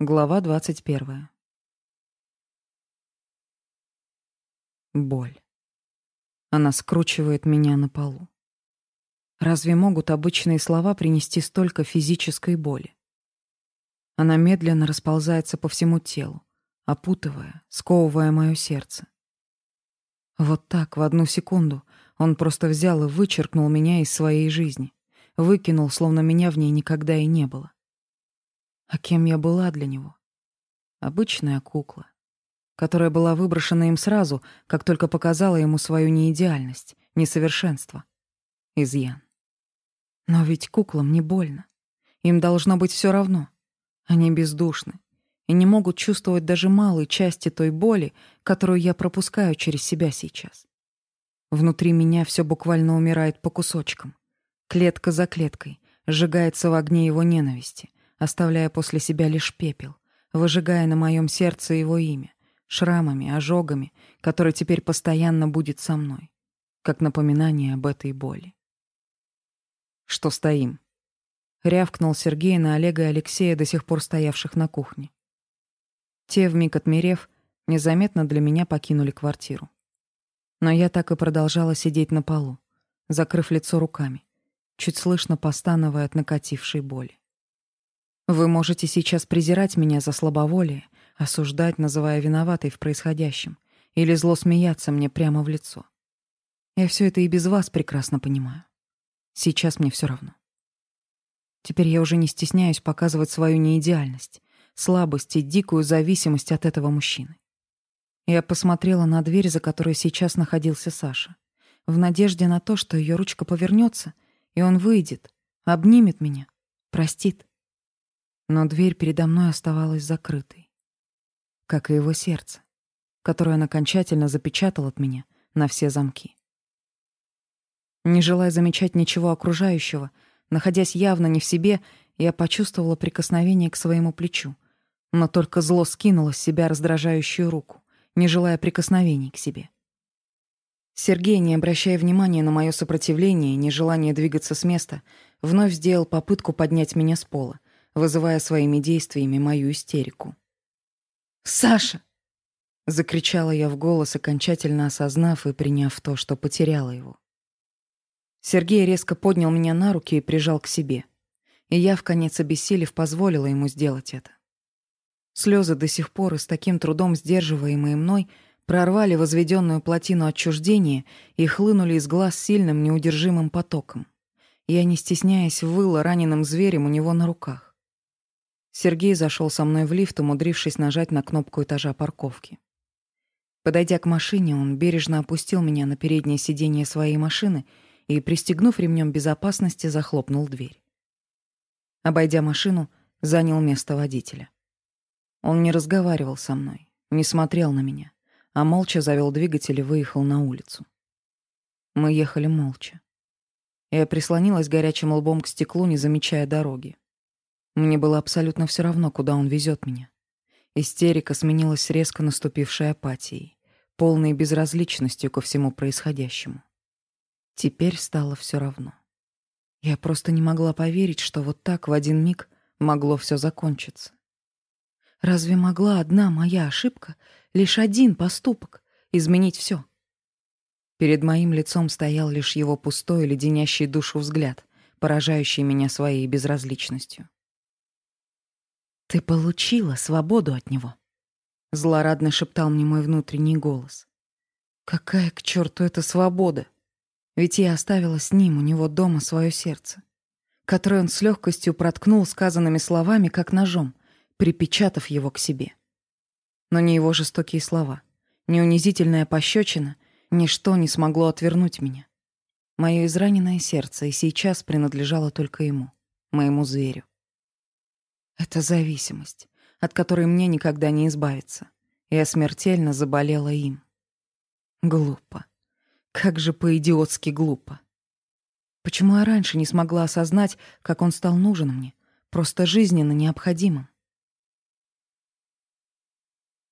Глава 21. Боль. Она скручивает меня на полу. Разве могут обычные слова принести столько физической боли? Она медленно расползается по всему телу, опутывая, сковывая моё сердце. Вот так, в одну секунду, он просто взял и вычеркнул меня из своей жизни, выкинул, словно меня в ней никогда и не было. А кем я была для него? Обычная кукла, которая была выброшена им сразу, как только показала ему свою неидеальность, несовершенство, изъян. Но ведь куклам не больно. Им должно быть все равно. Они бездушны и не могут чувствовать даже малой части той боли, которую я пропускаю через себя сейчас. Внутри меня все буквально умирает по кусочкам. Клетка за клеткой, сжигается в огне его ненависти, оставляя после себя лишь пепел, выжигая на моем сердце его имя, шрамами, ожогами, который теперь постоянно будет со мной, как напоминание об этой боли. «Что стоим?» — рявкнул Сергей на Олега и Алексея, до сих пор стоявших на кухне. Те, вмиг отмерев, незаметно для меня покинули квартиру. Но я так и продолжала сидеть на полу, закрыв лицо руками, чуть слышно постановая от накатившей боли. Вы можете сейчас презирать меня за слабоволие, осуждать, называя виноватой в происходящем, или зло смеяться мне прямо в лицо. Я все это и без вас прекрасно понимаю. Сейчас мне все равно. Теперь я уже не стесняюсь показывать свою неидеальность, слабость и дикую зависимость от этого мужчины. Я посмотрела на дверь, за которой сейчас находился Саша, в надежде на то, что ее ручка повернется, и он выйдет, обнимет меня, простит но дверь передо мной оставалась закрытой. Как и его сердце, которое он окончательно запечатал от меня на все замки. Не желая замечать ничего окружающего, находясь явно не в себе, я почувствовала прикосновение к своему плечу, но только зло скинуло с себя раздражающую руку, не желая прикосновений к себе. Сергей, не обращая внимания на мое сопротивление и нежелание двигаться с места, вновь сделал попытку поднять меня с пола, вызывая своими действиями мою истерику. «Саша!» — закричала я в голос, окончательно осознав и приняв то, что потеряла его. Сергей резко поднял меня на руки и прижал к себе, и я, в конец обессилев, позволила ему сделать это. Слезы до сих пор и с таким трудом сдерживаемые мной прорвали возведенную плотину отчуждения и хлынули из глаз сильным неудержимым потоком. Я, не стесняясь, выла раненым зверем у него на руках. Сергей зашел со мной в лифт, умудрившись нажать на кнопку этажа парковки. Подойдя к машине, он бережно опустил меня на переднее сиденье своей машины и, пристегнув ремнем безопасности, захлопнул дверь. Обойдя машину, занял место водителя. Он не разговаривал со мной, не смотрел на меня, а молча завел двигатель и выехал на улицу. Мы ехали молча. Я прислонилась горячим лбом к стеклу, не замечая дороги. Мне было абсолютно все равно, куда он везет меня. Истерика сменилась резко наступившей апатией, полной безразличностью ко всему происходящему. Теперь стало все равно. Я просто не могла поверить, что вот так в один миг могло все закончиться. Разве могла одна моя ошибка, лишь один поступок, изменить все? Перед моим лицом стоял лишь его пустой, леденящий душу взгляд, поражающий меня своей безразличностью. «Ты получила свободу от него», — злорадно шептал мне мой внутренний голос. «Какая к черту эта свобода? Ведь я оставила с ним у него дома свое сердце, которое он с легкостью проткнул сказанными словами, как ножом, припечатав его к себе. Но ни его жестокие слова, ни унизительная пощечина, ничто не смогло отвернуть меня. Мое израненное сердце и сейчас принадлежало только ему, моему зверю. Это зависимость, от которой мне никогда не избавиться. Я смертельно заболела им. Глупо. Как же по-идиотски глупо. Почему я раньше не смогла осознать, как он стал нужен мне, просто жизненно необходимым?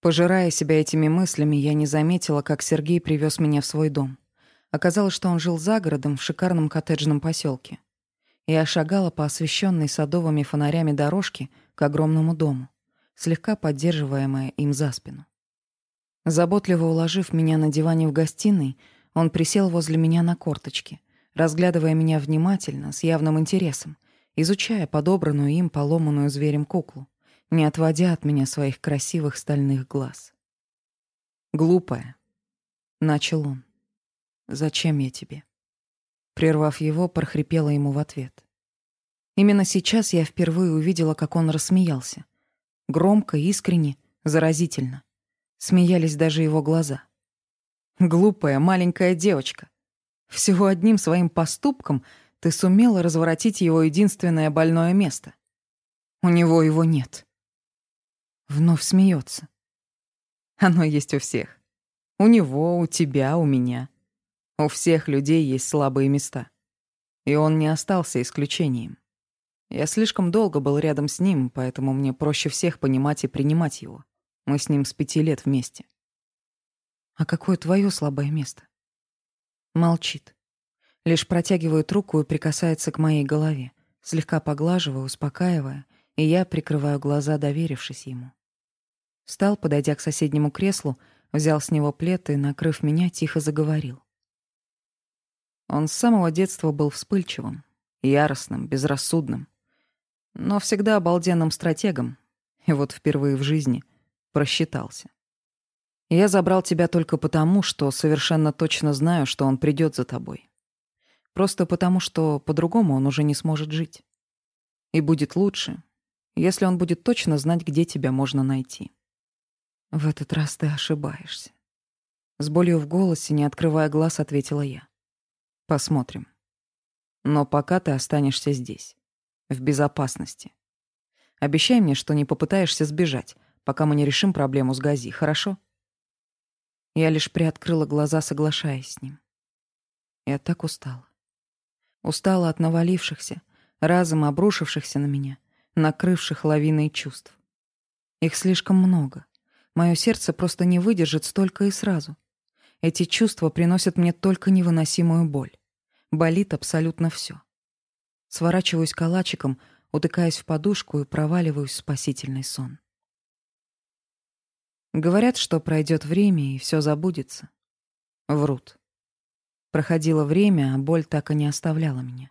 Пожирая себя этими мыслями, я не заметила, как Сергей привез меня в свой дом. Оказалось, что он жил за городом в шикарном коттеджном поселке. Я шагала по освещенной садовыми фонарями дорожке к огромному дому, слегка поддерживаемая им за спину. Заботливо уложив меня на диване в гостиной, он присел возле меня на корточки, разглядывая меня внимательно, с явным интересом, изучая подобранную им поломанную зверем куклу, не отводя от меня своих красивых стальных глаз. «Глупая», — начал он. «Зачем я тебе?» Прервав его, прохрипела ему в ответ. Именно сейчас я впервые увидела, как он рассмеялся. Громко, искренне, заразительно. Смеялись даже его глаза. «Глупая маленькая девочка. Всего одним своим поступком ты сумела разворотить его единственное больное место. У него его нет». Вновь смеется. Оно есть у всех. У него, у тебя, у меня. У всех людей есть слабые места. И он не остался исключением. Я слишком долго был рядом с ним, поэтому мне проще всех понимать и принимать его. Мы с ним с пяти лет вместе. А какое твое слабое место? Молчит. Лишь протягивает руку и прикасается к моей голове, слегка поглаживая, успокаивая, и я прикрываю глаза, доверившись ему. Встал, подойдя к соседнему креслу, взял с него плед и, накрыв меня, тихо заговорил. Он с самого детства был вспыльчивым, яростным, безрассудным но всегда обалденным стратегом. И вот впервые в жизни просчитался. Я забрал тебя только потому, что совершенно точно знаю, что он придет за тобой. Просто потому, что по-другому он уже не сможет жить. И будет лучше, если он будет точно знать, где тебя можно найти. В этот раз ты ошибаешься. С болью в голосе, не открывая глаз, ответила я. Посмотрим. Но пока ты останешься здесь в безопасности. Обещай мне, что не попытаешься сбежать, пока мы не решим проблему с Гази, хорошо? Я лишь приоткрыла глаза, соглашаясь с ним. Я так устала. Устала от навалившихся, разом обрушившихся на меня, накрывших лавиной чувств. Их слишком много. Мое сердце просто не выдержит столько и сразу. Эти чувства приносят мне только невыносимую боль. Болит абсолютно все. Сворачиваюсь калачиком, утыкаясь в подушку и проваливаюсь в спасительный сон. Говорят, что пройдет время и все забудется. Врут. Проходило время, а боль так и не оставляла меня.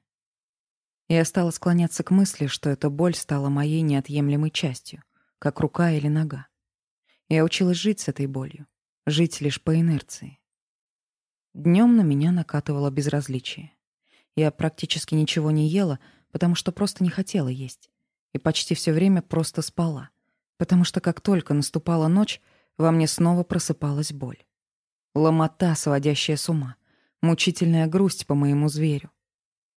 Я стала склоняться к мысли, что эта боль стала моей неотъемлемой частью, как рука или нога. Я училась жить с этой болью, жить лишь по инерции. Днем на меня накатывало безразличие. Я практически ничего не ела, потому что просто не хотела есть. И почти все время просто спала. Потому что как только наступала ночь, во мне снова просыпалась боль. Ломота, сводящая с ума. Мучительная грусть по моему зверю.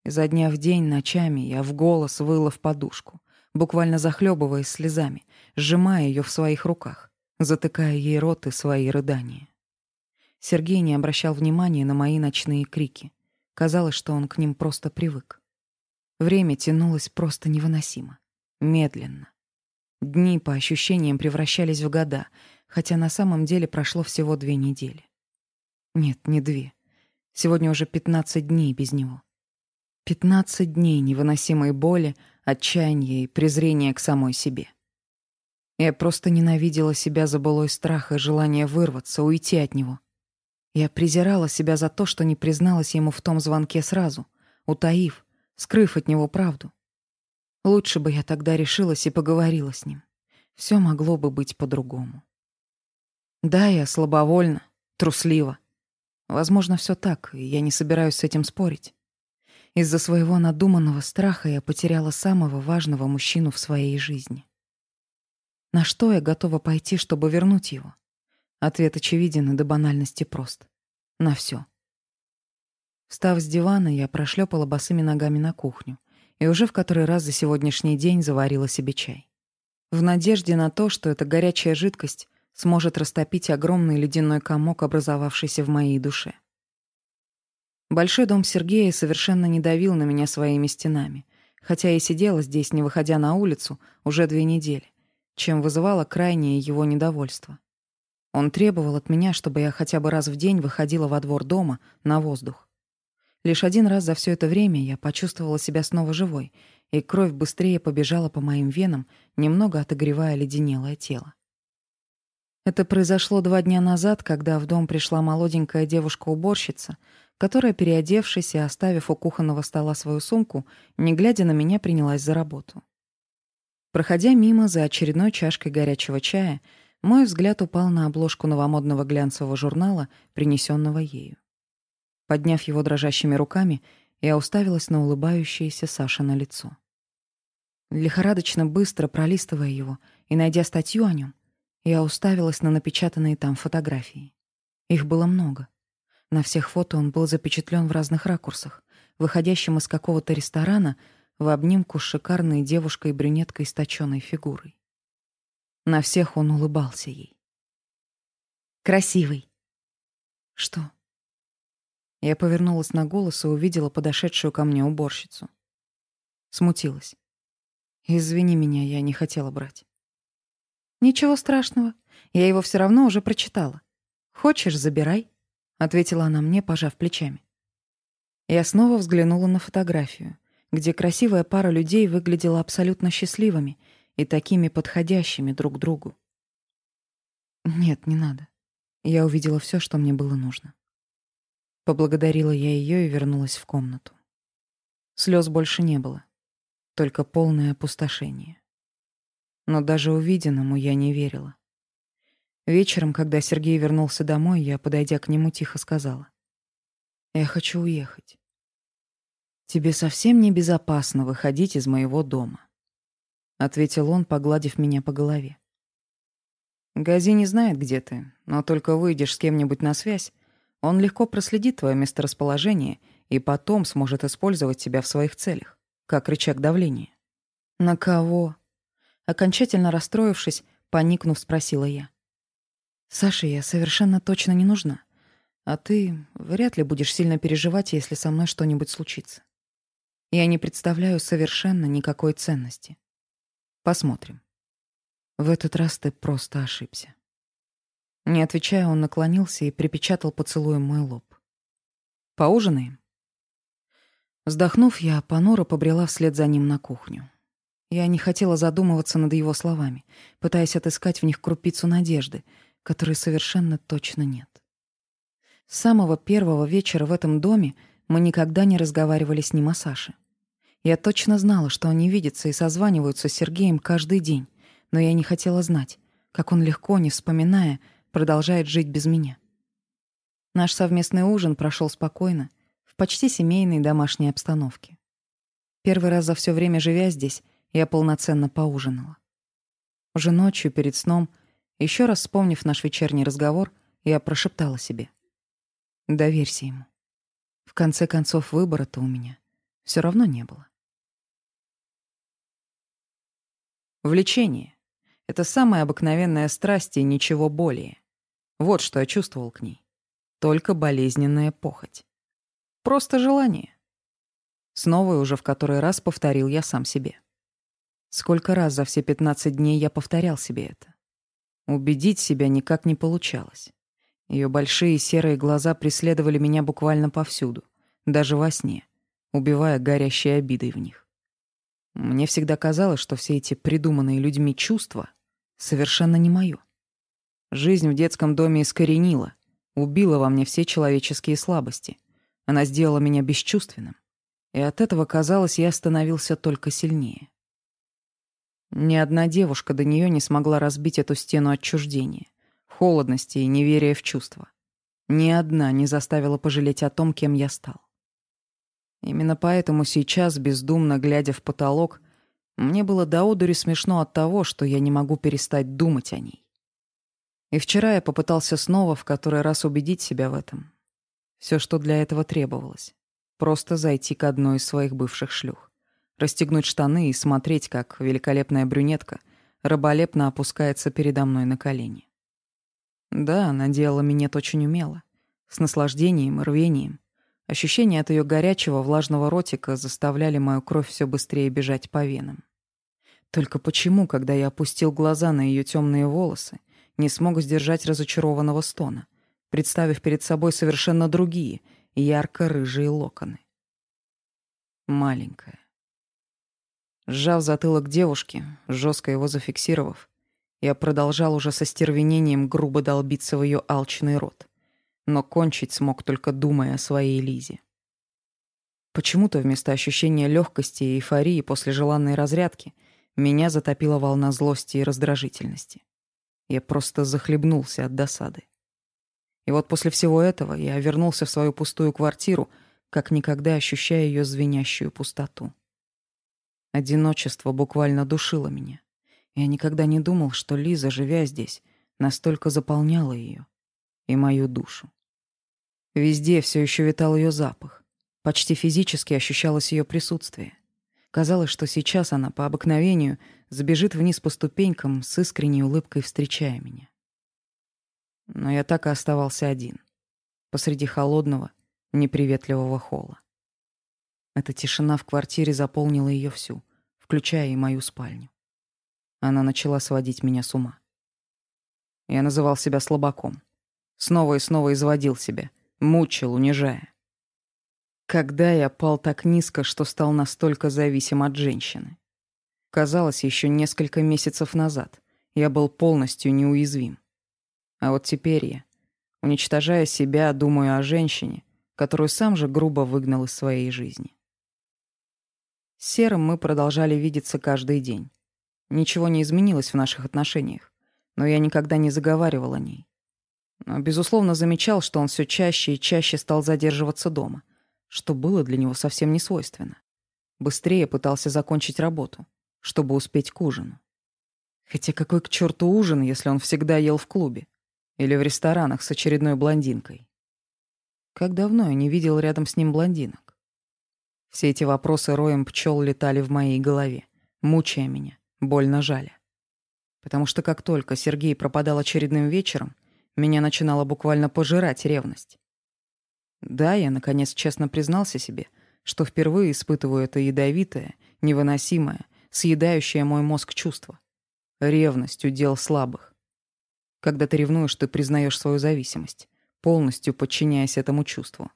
Изо дня в день, ночами я в голос выла в подушку, буквально захлебываясь слезами, сжимая ее в своих руках, затыкая ей рот и свои рыдания. Сергей не обращал внимания на мои ночные крики. Казалось, что он к ним просто привык. Время тянулось просто невыносимо. Медленно. Дни, по ощущениям, превращались в года, хотя на самом деле прошло всего две недели. Нет, не две. Сегодня уже пятнадцать дней без него. Пятнадцать дней невыносимой боли, отчаяния и презрения к самой себе. Я просто ненавидела себя за былой страх и желание вырваться, уйти от него — я презирала себя за то, что не призналась ему в том звонке сразу, утаив, скрыв от него правду. Лучше бы я тогда решилась и поговорила с ним. Все могло бы быть по-другому. Да, я слабовольна, труслива. Возможно, все так, и я не собираюсь с этим спорить. Из-за своего надуманного страха я потеряла самого важного мужчину в своей жизни. На что я готова пойти, чтобы вернуть его? Ответ очевиден и до банальности прост. На все. Встав с дивана, я прошлепала босыми ногами на кухню и уже в который раз за сегодняшний день заварила себе чай. В надежде на то, что эта горячая жидкость сможет растопить огромный ледяной комок, образовавшийся в моей душе. Большой дом Сергея совершенно не давил на меня своими стенами, хотя и сидела здесь, не выходя на улицу, уже две недели, чем вызывало крайнее его недовольство. Он требовал от меня, чтобы я хотя бы раз в день выходила во двор дома на воздух. Лишь один раз за все это время я почувствовала себя снова живой и кровь быстрее побежала по моим венам, немного отогревая леденелое тело. Это произошло два дня назад, когда в дом пришла молоденькая девушка-уборщица, которая, переодевшись и оставив у кухонного стола свою сумку, не глядя на меня, принялась за работу. Проходя мимо за очередной чашкой горячего чая, мой взгляд упал на обложку новомодного глянцевого журнала, принесенного ею. Подняв его дрожащими руками, я уставилась на улыбающееся Саша на лицо. Лихорадочно быстро пролистывая его и найдя статью о нем, я уставилась на напечатанные там фотографии. Их было много. На всех фото он был запечатлен в разных ракурсах, выходящим из какого-то ресторана в обнимку с шикарной девушкой-брюнеткой с точёной фигурой. На всех он улыбался ей. «Красивый». «Что?» Я повернулась на голос и увидела подошедшую ко мне уборщицу. Смутилась. «Извини меня, я не хотела брать». «Ничего страшного. Я его все равно уже прочитала. Хочешь, забирай», — ответила она мне, пожав плечами. Я снова взглянула на фотографию, где красивая пара людей выглядела абсолютно счастливыми и такими подходящими друг другу. Нет, не надо. Я увидела все, что мне было нужно. Поблагодарила я ее и вернулась в комнату. Слез больше не было, только полное опустошение. Но даже увиденному я не верила. Вечером, когда Сергей вернулся домой, я, подойдя к нему, тихо сказала. «Я хочу уехать. Тебе совсем небезопасно выходить из моего дома», — ответил он, погладив меня по голове. «Гази не знает, где ты, но только выйдешь с кем-нибудь на связь, он легко проследит твое месторасположение и потом сможет использовать тебя в своих целях, как рычаг давления». «На кого?» Окончательно расстроившись, поникнув, спросила я. «Саша, я совершенно точно не нужна. А ты вряд ли будешь сильно переживать, если со мной что-нибудь случится. Я не представляю совершенно никакой ценности. Посмотрим. В этот раз ты просто ошибся». Не отвечая, он наклонился и припечатал поцелуем мой лоб. «Поужинаем?» Вздохнув, я понуро побрела вслед за ним на кухню. Я не хотела задумываться над его словами, пытаясь отыскать в них крупицу надежды, которой совершенно точно нет. С самого первого вечера в этом доме мы никогда не разговаривали с ним о Саше. Я точно знала, что они видятся и созваниваются с Сергеем каждый день, но я не хотела знать, как он легко, не вспоминая, продолжает жить без меня. Наш совместный ужин прошел спокойно, в почти семейной домашней обстановке. Первый раз за все время живя здесь — я полноценно поужинала. Уже ночью, перед сном, еще раз вспомнив наш вечерний разговор, я прошептала себе. «Доверься ему. Конце концов, выбора-то у меня все равно не было». Влечение — это самая обыкновенная страсть и ничего более. Вот что я чувствовал к ней. Только болезненная похоть. Просто желание. Снова уже в который раз повторил я сам себе. Сколько раз за все 15 дней я повторял себе это. Убедить себя никак не получалось. Ее большие серые глаза преследовали меня буквально повсюду, даже во сне, убивая горящей обидой в них. Мне всегда казалось, что все эти придуманные людьми чувства совершенно не моё. Жизнь в детском доме искоренила, убила во мне все человеческие слабости. Она сделала меня бесчувственным. И от этого, казалось, я становился только сильнее. Ни одна девушка до нее не смогла разбить эту стену отчуждения, холодности и неверия в чувства. Ни одна не заставила пожалеть о том, кем я стал. Именно поэтому сейчас, бездумно глядя в потолок, мне было до одури смешно от того, что я не могу перестать думать о ней. И вчера я попытался снова в который раз убедить себя в этом. Все, что для этого требовалось. Просто зайти к одной из своих бывших шлюх расстегнуть штаны и смотреть, как великолепная брюнетка раболепно опускается передо мной на колени. Да, она делала минет очень умело, с наслаждением и рвением. Ощущения от ее горячего влажного ротика заставляли мою кровь все быстрее бежать по венам. Только почему, когда я опустил глаза на ее темные волосы, не смог сдержать разочарованного стона, представив перед собой совершенно другие, ярко-рыжие локоны? Маленькая, Сжав затылок девушки, жестко его зафиксировав, я продолжал уже со стервенением грубо долбиться в ее алчный рот, но кончить смог только думая о своей Лизе. Почему-то вместо ощущения легкости и эйфории после желанной разрядки меня затопила волна злости и раздражительности. Я просто захлебнулся от досады. И вот после всего этого я вернулся в свою пустую квартиру, как никогда ощущая ее звенящую пустоту. Одиночество буквально душило меня. Я никогда не думал, что Лиза, живя здесь, настолько заполняла ее и мою душу. Везде все еще витал ее запах. Почти физически ощущалось ее присутствие. Казалось, что сейчас она по обыкновению забежит вниз по ступенькам с искренней улыбкой, встречая меня. Но я так и оставался один, посреди холодного, неприветливого холла. Эта тишина в квартире заполнила ее всю, включая и мою спальню. Она начала сводить меня с ума. Я называл себя слабаком. Снова и снова изводил себя, мучил, унижая. Когда я пал так низко, что стал настолько зависим от женщины? Казалось, еще несколько месяцев назад я был полностью неуязвим. А вот теперь я, уничтожая себя, думаю о женщине, которую сам же грубо выгнал из своей жизни. С Серым мы продолжали видеться каждый день. Ничего не изменилось в наших отношениях, но я никогда не заговаривал о ней. Но, безусловно, замечал, что он все чаще и чаще стал задерживаться дома, что было для него совсем не свойственно. Быстрее пытался закончить работу, чтобы успеть к ужину. Хотя какой к черту ужин, если он всегда ел в клубе? Или в ресторанах с очередной блондинкой? Как давно я не видел рядом с ним блондинок? Все эти вопросы роем пчел летали в моей голове, мучая меня, больно жаля. Потому что как только Сергей пропадал очередным вечером, меня начинала буквально пожирать ревность. Да, я, наконец, честно признался себе, что впервые испытываю это ядовитое, невыносимое, съедающее мой мозг чувство. Ревность — удел слабых. Когда ты ревнуешь, ты признаешь свою зависимость, полностью подчиняясь этому чувству.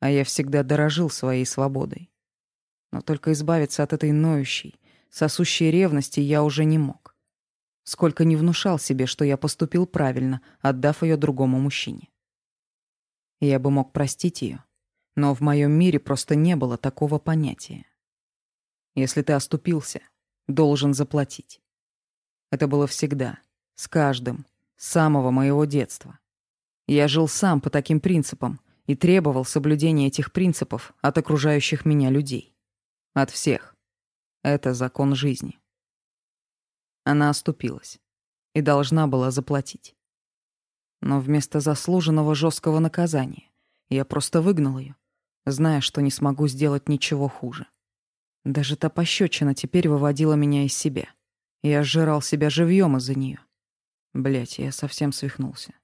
А я всегда дорожил своей свободой. Но только избавиться от этой ноющей, сосущей ревности я уже не мог. Сколько не внушал себе, что я поступил правильно, отдав ее другому мужчине. Я бы мог простить ее, но в моем мире просто не было такого понятия. Если ты оступился, должен заплатить. Это было всегда, с каждым, с самого моего детства. Я жил сам по таким принципам и требовал соблюдения этих принципов от окружающих меня людей. От всех. Это закон жизни. Она оступилась и должна была заплатить. Но вместо заслуженного жесткого наказания я просто выгнал ее, зная, что не смогу сделать ничего хуже. Даже та пощечина теперь выводила меня из себя. Я сжирал себя живьем из-за нее. Блять, я совсем свихнулся.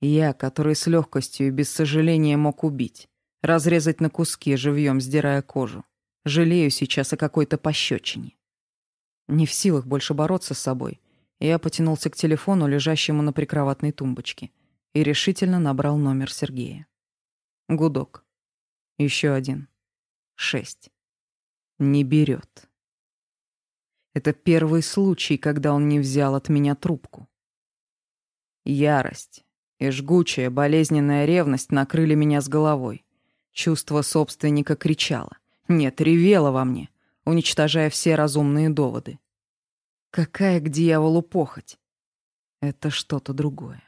Я, который с легкостью и без сожаления мог убить, разрезать на куски, живьем сдирая кожу. Жалею сейчас о какой-то пощечине. Не в силах больше бороться с собой, я потянулся к телефону, лежащему на прикроватной тумбочке, и решительно набрал номер Сергея. Гудок. Еще один. Шесть. Не берет. Это первый случай, когда он не взял от меня трубку. Ярость и жгучая болезненная ревность накрыли меня с головой. Чувство собственника кричало. Нет, ревело во мне, уничтожая все разумные доводы. Какая к дьяволу похоть? Это что-то другое.